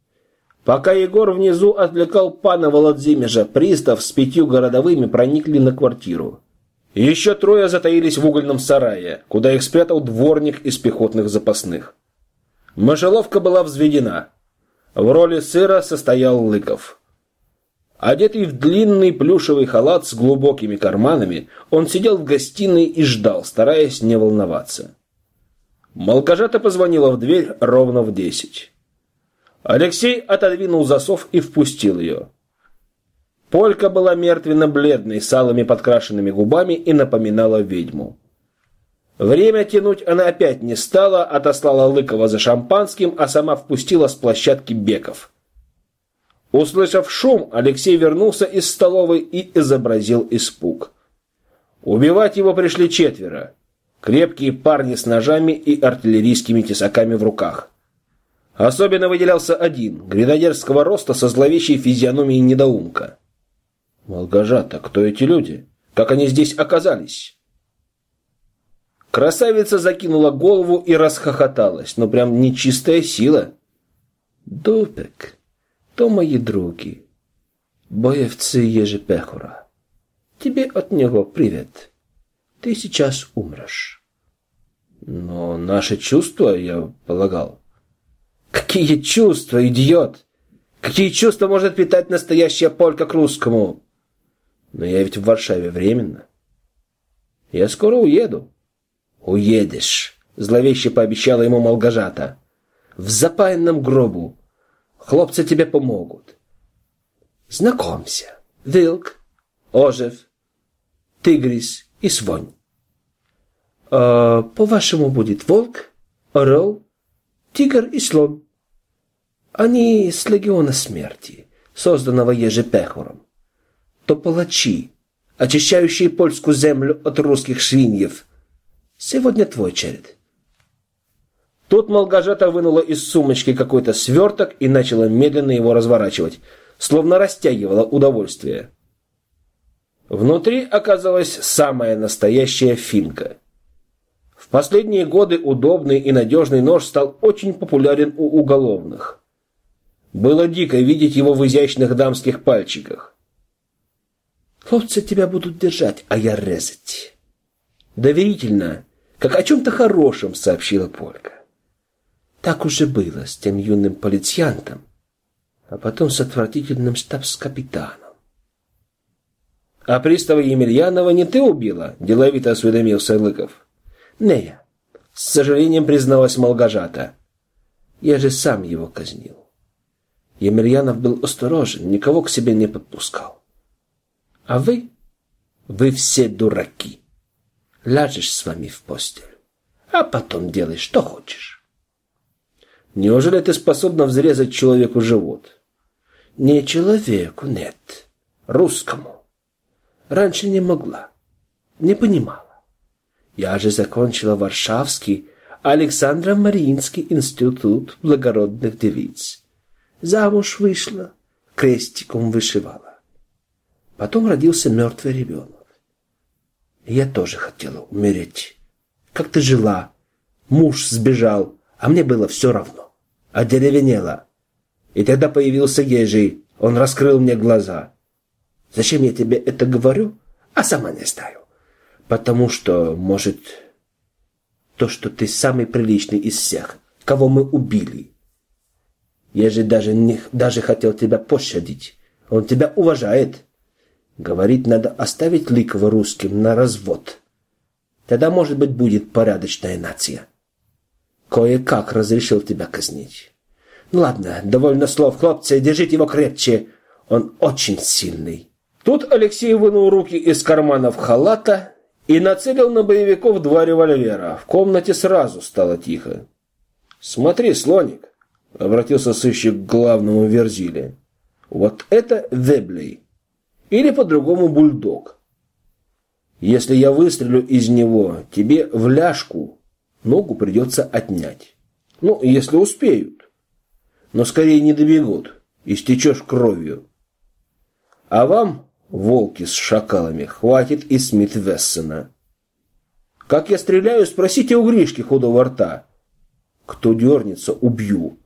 Пока Егор внизу отвлекал пана Володзимежа, пристав с пятью городовыми проникли на квартиру. Еще трое затаились в угольном сарае, куда их спрятал дворник из пехотных запасных. Мышеловка была взведена. В роли сыра состоял Лыков. Одетый в длинный плюшевый халат с глубокими карманами, он сидел в гостиной и ждал, стараясь не волноваться. Молкожата позвонила в дверь ровно в десять. Алексей отодвинул засов и впустил ее. Полька была мертвенно-бледной, с алыми подкрашенными губами и напоминала ведьму. Время тянуть она опять не стала, отослала Лыкова за шампанским, а сама впустила с площадки Беков. Услышав шум, Алексей вернулся из столовой и изобразил испуг. Убивать его пришли четверо. Крепкие парни с ножами и артиллерийскими тесаками в руках. Особенно выделялся один, гренадерского роста со зловещей физиономией недоумка. Молгожата, кто эти люди? Как они здесь оказались? Красавица закинула голову и расхохоталась, но прям нечистая сила. Дупек, то мои други, боевцы Ежепехура. Тебе от него привет. Ты сейчас умрешь. Но наши чувства, я полагал. Какие чувства, идиот? Какие чувства может питать настоящая полька к русскому? Но я ведь в Варшаве временно. Я скоро уеду. Уедешь, зловеще пообещала ему Молгожата. В запаянном гробу. Хлопцы тебе помогут. Знакомься. Вилк, Ожев, Тигрис и Свонь. А, по-вашему будет волк, орел, тигр и слон. Они с легиона смерти, созданного Ежепехором. То палачи, очищающие польскую землю от русских свиньев. Сегодня твой черед. Тут Молгожата вынула из сумочки какой-то сверток и начала медленно его разворачивать, словно растягивала удовольствие. Внутри оказалась самая настоящая финка. В последние годы удобный и надежный нож стал очень популярен у уголовных. Было дико видеть его в изящных дамских пальчиках. «Хлопцы тебя будут держать, а я резать». Доверительно, как о чем-то хорошем, сообщила Полька. Так уже было с тем юным полициянтом, а потом с отвратительным штабс-капитаном. «А пристава Емельянова не ты убила?» – деловито осведомился Лыков. «Не я», – с сожалением призналась Молгожата. «Я же сам его казнил. Емельянов был осторожен, никого к себе не подпускал. А вы? Вы все дураки. Ляжешь с вами в постель, а потом делай, что хочешь». «Неужели ты способна взрезать человеку живот?» «Не человеку, нет, русскому». Раньше не могла. Не понимала. Я же закончила Варшавский Александро-Мариинский институт благородных девиц. Замуж вышла, крестиком вышивала. Потом родился мертвый ребенок. Я тоже хотела умереть. Как ты жила? Муж сбежал, а мне было все равно. Одеревенела. И тогда появился Ежий. Он раскрыл мне глаза. Зачем я тебе это говорю? А сама не знаю. Потому что, может, то, что ты самый приличный из всех, кого мы убили. Я же даже не даже хотел тебя пощадить. Он тебя уважает. Говорит, надо оставить Ликова русским на развод. Тогда, может быть, будет порядочная нация. Кое-как разрешил тебя казнить. Ну ладно, довольно слов, хлопцы, держите его крепче. Он очень сильный. Тут Алексей вынул руки из карманов халата и нацелил на боевиков два револьвера. В комнате сразу стало тихо. «Смотри, слоник», — обратился сыщик к главному Верзиле. «Вот это Веблей. Или по-другому бульдог. Если я выстрелю из него, тебе в ляжку ногу придется отнять. Ну, если успеют. Но скорее не добегут, истечешь кровью. А вам волки с шакалами, хватит и Смит Вессона. Как я стреляю, спросите у Гришки худого рта. Кто дернется, убью.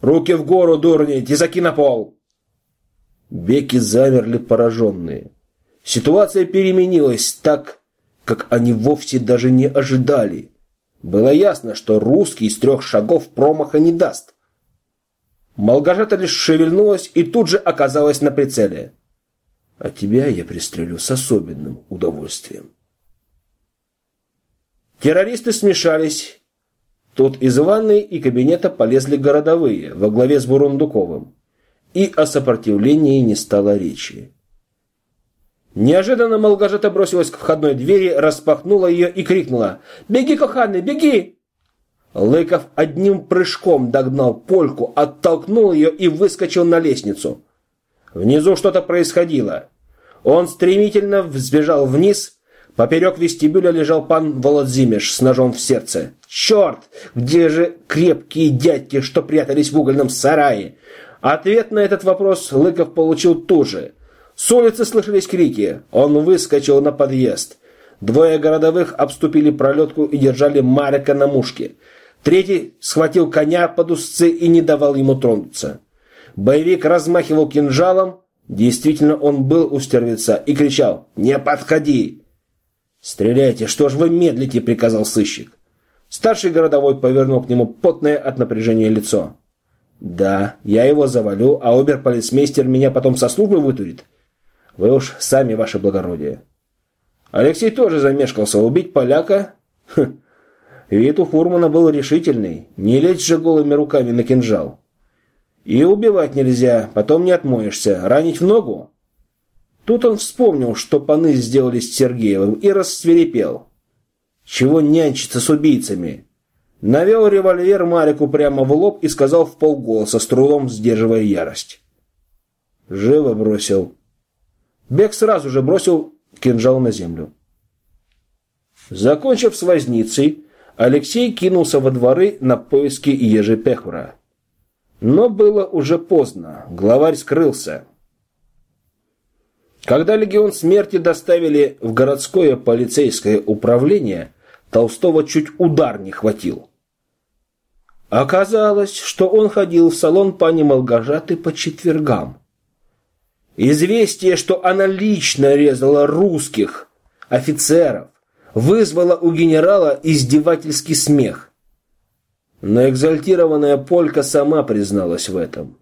Руки в гору, дурни, тесаки на пол. Беки замерли пораженные. Ситуация переменилась так, как они вовсе даже не ожидали. Было ясно, что русский из трех шагов промаха не даст. Молгожата лишь шевельнулась и тут же оказалась на прицеле а тебя я пристрелю с особенным удовольствием. Террористы смешались. Тут из ванной и кабинета полезли городовые во главе с Бурундуковым. И о сопротивлении не стало речи. Неожиданно Молгожата бросилась к входной двери, распахнула ее и крикнула «Беги, коханый, беги!» Лыков одним прыжком догнал Польку, оттолкнул ее и выскочил на лестницу. Внизу что-то происходило. Он стремительно взбежал вниз, Поперек вестибюля лежал пан Володзимеш с ножом в сердце. «Черт! Где же крепкие дядьки, что прятались в угольном сарае?» Ответ на этот вопрос Лыков получил тут же. С улицы слышались крики. Он выскочил на подъезд. Двое городовых обступили пролетку и держали Марика на мушке. Третий схватил коня под узцы и не давал ему тронуться. Боевик размахивал кинжалом, действительно он был у стервеца, и кричал «Не подходи!» «Стреляйте, что ж вы медлите?» – приказал сыщик. Старший городовой повернул к нему потное от напряжения лицо. «Да, я его завалю, а оберполицмейстер меня потом со службы вытурит. Вы уж сами, ваше благородие». Алексей тоже замешкался. Убить поляка? Хм. Вид у Фурмана был решительный. Не лезть же голыми руками на кинжал. И убивать нельзя, потом не отмоешься. Ранить в ногу? Тут он вспомнил, что паны сделали с Сергеевым, и рассверепел. Чего нянчиться с убийцами? Навел револьвер Марику прямо в лоб и сказал в полголоса, с трудом сдерживая ярость. Живо бросил. Бег сразу же бросил кинжал на землю. Закончив с возницей, Алексей кинулся во дворы на поиски Ежи Пехура. Но было уже поздно, главарь скрылся. Когда легион смерти доставили в городское полицейское управление, Толстого чуть удар не хватил. Оказалось, что он ходил в салон пани Малгожаты по четвергам. Известие, что она лично резала русских офицеров, вызвало у генерала издевательский смех. Но экзальтированная полька сама призналась в этом.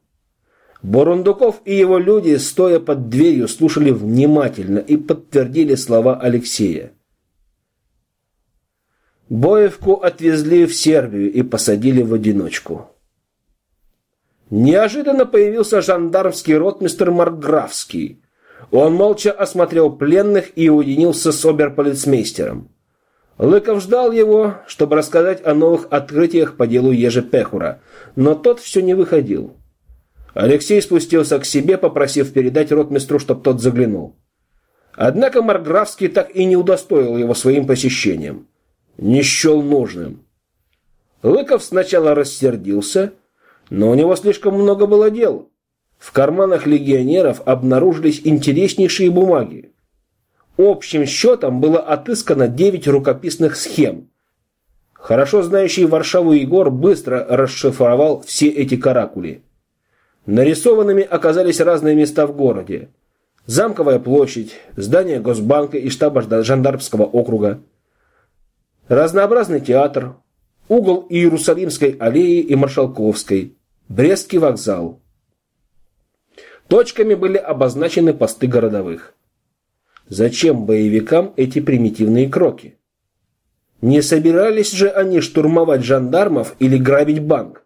Борундуков и его люди, стоя под дверью, слушали внимательно и подтвердили слова Алексея. Боевку отвезли в Сербию и посадили в одиночку. Неожиданно появился жандармский ротмистр Марграфский. Он молча осмотрел пленных и уединился с оберполицмейстером. Лыков ждал его, чтобы рассказать о новых открытиях по делу Ежи Пехура, но тот все не выходил. Алексей спустился к себе, попросив передать ротмистру, чтоб тот заглянул. Однако Марграфский так и не удостоил его своим посещением. Не счел нужным. Лыков сначала рассердился, но у него слишком много было дел. В карманах легионеров обнаружились интереснейшие бумаги. Общим счетом было отыскано девять рукописных схем. Хорошо знающий Варшаву Егор быстро расшифровал все эти каракули. Нарисованными оказались разные места в городе. Замковая площадь, здание Госбанка и штаба жандармского округа. Разнообразный театр, угол Иерусалимской аллеи и Маршалковской, Брестский вокзал. Точками были обозначены посты городовых. Зачем боевикам эти примитивные кроки? Не собирались же они штурмовать жандармов или грабить банк?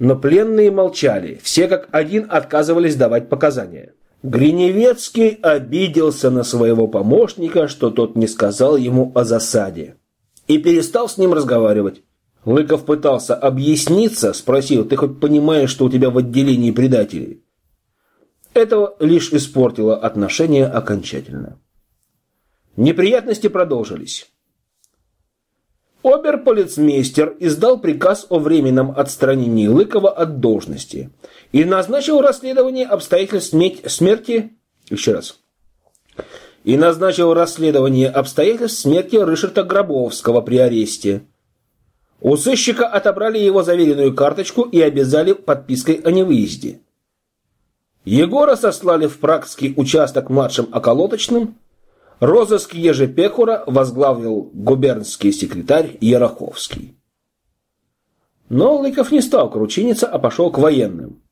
Но пленные молчали, все как один отказывались давать показания. Гриневецкий обиделся на своего помощника, что тот не сказал ему о засаде. И перестал с ним разговаривать. Лыков пытался объясниться, спросил, ты хоть понимаешь, что у тебя в отделении предателей? Это лишь испортило отношения окончательно. Неприятности продолжились. Оберполицмейстер издал приказ о временном отстранении Лыкова от должности и назначил расследование обстоятельств смерти... Еще раз. И назначил расследование обстоятельств смерти Рышарда Гробовского при аресте. У сыщика отобрали его заверенную карточку и обязали подпиской о невыезде. Егора сослали в практский участок младшим околоточным, Розыск Ежепекура возглавил губернский секретарь Яроховский. Но Лыков не стал кручиниться, а пошел к военным.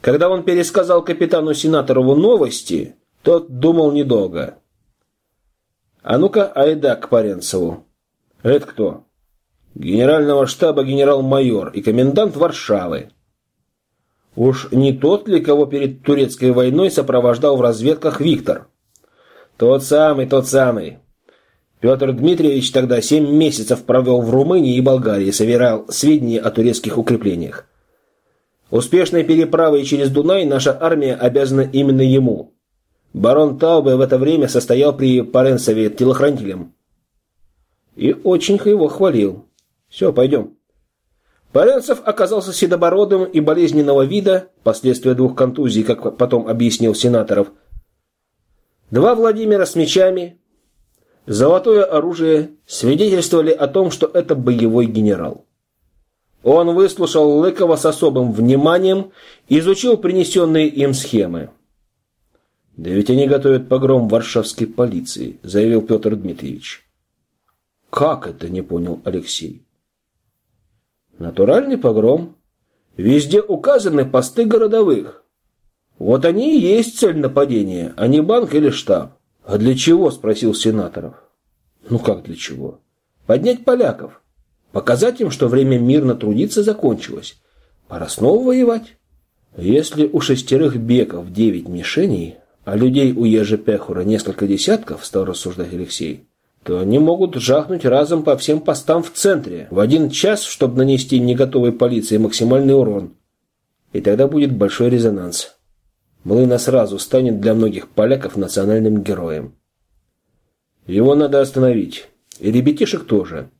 Когда он пересказал капитану Сенаторову новости, тот думал недолго. «А ну-ка, айда к Паренцеву». «Это кто?» «Генерального штаба генерал-майор и комендант Варшавы». Уж не тот ли, кого перед турецкой войной сопровождал в разведках Виктор? Тот самый, тот самый. Петр Дмитриевич тогда семь месяцев провел в Румынии и Болгарии, собирал сведения о турецких укреплениях. Успешной переправой через Дунай наша армия обязана именно ему. Барон Таубе в это время состоял при Паренсове телохранителем. И очень его хвалил. Все, пойдем. Паренцев оказался седобородым и болезненного вида, последствия двух контузий, как потом объяснил сенаторов. Два Владимира с мечами, золотое оружие свидетельствовали о том, что это боевой генерал. Он выслушал Лыкова с особым вниманием, изучил принесенные им схемы. «Да ведь они готовят погром варшавской полиции», — заявил Петр Дмитриевич. «Как это?» — не понял Алексей. «Натуральный погром. Везде указаны посты городовых. Вот они и есть цель нападения, а не банк или штаб». «А для чего?» — спросил сенаторов. «Ну как для чего?» «Поднять поляков. Показать им, что время мирно трудиться закончилось. Пора снова воевать. Если у шестерых беков девять мишеней, а людей у Ежи Пехура несколько десятков, стал рассуждать Алексей, то они могут жахнуть разом по всем постам в центре в один час, чтобы нанести неготовой полиции максимальный урон. И тогда будет большой резонанс. Млына сразу станет для многих поляков национальным героем. Его надо остановить. И ребятишек тоже.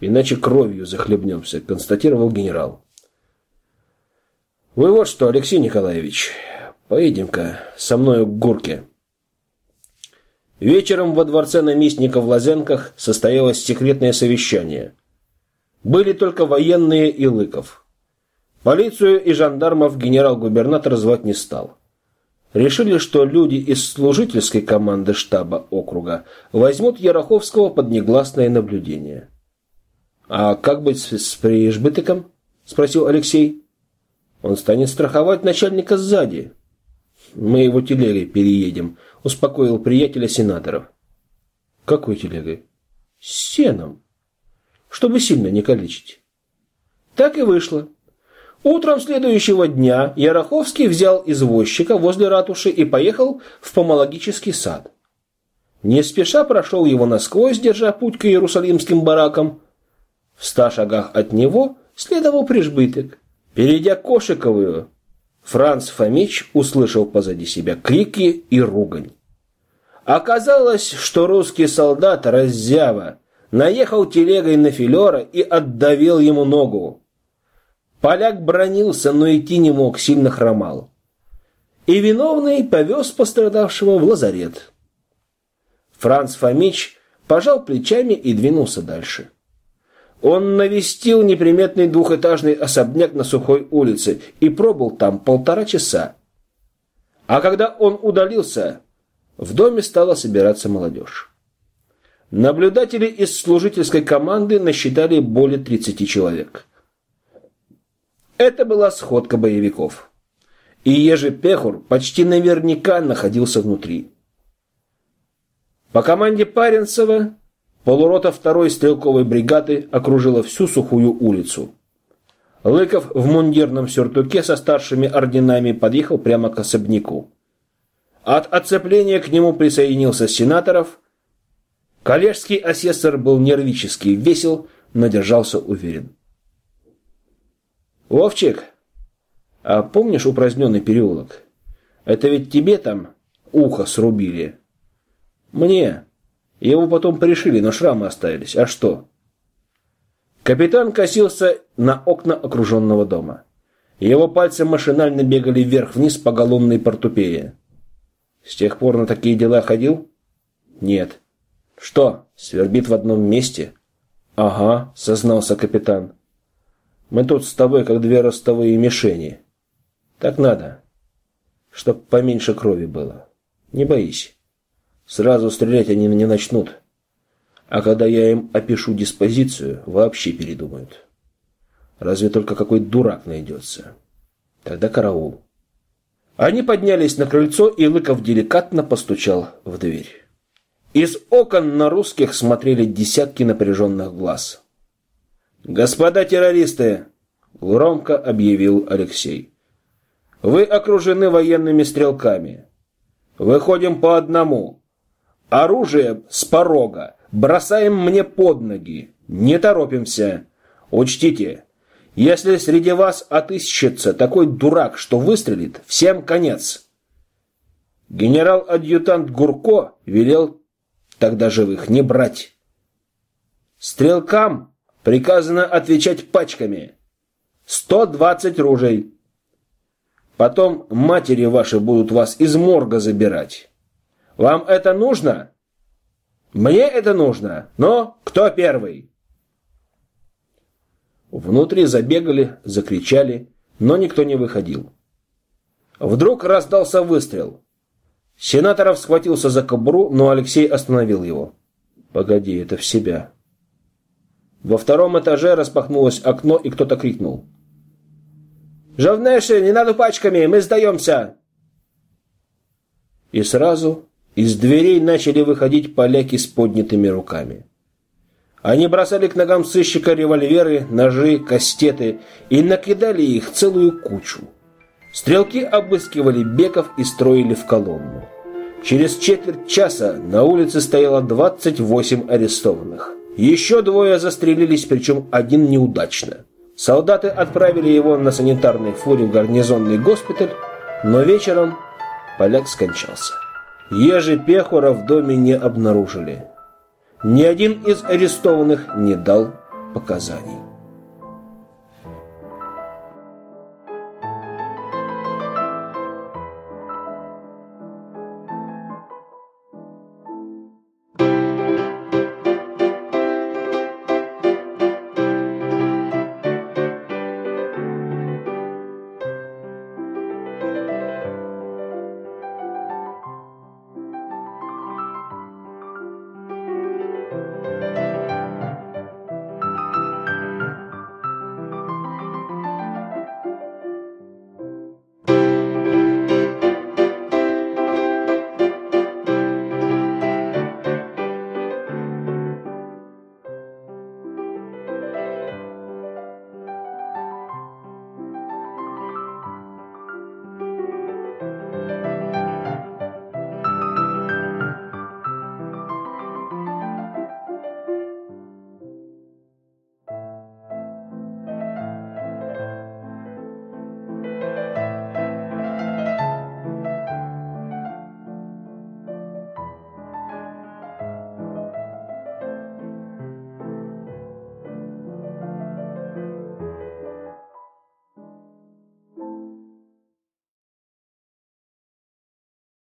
Иначе кровью захлебнемся, констатировал генерал. Вы вот что, Алексей Николаевич, поедем-ка со мной к Гурке. Вечером во дворце наместника в Лазенках состоялось секретное совещание. Были только военные и Лыков. Полицию и жандармов генерал-губернатор звать не стал. Решили, что люди из служительской команды штаба округа возьмут Яроховского под негласное наблюдение. «А как быть с, с Прижбытыком?» – спросил Алексей. «Он станет страховать начальника сзади». «Мы его телегой переедем», – успокоил приятеля сенаторов. «Какой телегой?» «С сеном, чтобы сильно не калечить». Так и вышло. Утром следующего дня Яроховский взял извозчика возле ратуши и поехал в помологический сад. Не спеша прошел его насквозь, держа путь к иерусалимским баракам, в ста шагах от него следовал прижбыток. Перейдя Кошиковую, Франц Фомич услышал позади себя крики и ругань. Оказалось, что русский солдат Раззява наехал телегой на филера и отдавил ему ногу. Поляк бронился, но идти не мог, сильно хромал. И виновный повез пострадавшего в лазарет. Франц Фомич пожал плечами и двинулся дальше. Он навестил неприметный двухэтажный особняк на сухой улице и пробыл там полтора часа. А когда он удалился, в доме стала собираться молодежь. Наблюдатели из служительской команды насчитали более 30 человек. Это была сходка боевиков. И Ежи Пехур почти наверняка находился внутри. По команде Паренцева Полурота второй стрелковой бригады окружила всю сухую улицу. Лыков в мундирном сюртуке со старшими орденами подъехал прямо к особняку. От оцепления к нему присоединился сенаторов. Коллежский асессор был нервически весел, но держался уверен. «Вовчик, а помнишь упраздненный переулок? Это ведь тебе там ухо срубили?» «Мне. Его потом пришили, но шрамы остались. А что? Капитан косился на окна окруженного дома. Его пальцы машинально бегали вверх-вниз по голомной портупее. С тех пор на такие дела ходил? Нет. Что, свербит в одном месте? Ага, сознался капитан. Мы тут с тобой как две ростовые мишени. Так надо, чтоб поменьше крови было. Не боись. Сразу стрелять они не начнут. А когда я им опишу диспозицию, вообще передумают. Разве только какой дурак найдется. Тогда караул. Они поднялись на крыльцо, и Лыков деликатно постучал в дверь. Из окон на русских смотрели десятки напряженных глаз. «Господа террористы!» – громко объявил Алексей. «Вы окружены военными стрелками. Выходим по одному. Оружие с порога. Бросаем мне под ноги. Не торопимся. Учтите, если среди вас отыщется такой дурак, что выстрелит, всем конец. Генерал-адъютант Гурко велел тогда живых не брать. Стрелкам приказано отвечать пачками. 120 ружей. Потом матери ваши будут вас из морга забирать. Вам это нужно? Мне это нужно. Но кто первый? Внутри забегали, закричали, но никто не выходил. Вдруг раздался выстрел. Сенаторов схватился за кобуру, но Алексей остановил его. «Погоди, это в себя». Во втором этаже распахнулось окно, и кто-то крикнул. «Жовнеши, не надо пачками, мы сдаемся!» И сразу из дверей начали выходить поляки с поднятыми руками. Они бросали к ногам сыщика револьверы, ножи, кастеты и накидали их целую кучу. Стрелки обыскивали беков и строили в колонну. Через четверть часа на улице стояло 28 арестованных. Еще двое застрелились, причем один неудачно. Солдаты отправили его на санитарной фуре в гарнизонный госпиталь, но вечером поляк скончался. Ежи Пехора в доме не обнаружили. Ни один из арестованных не дал показаний.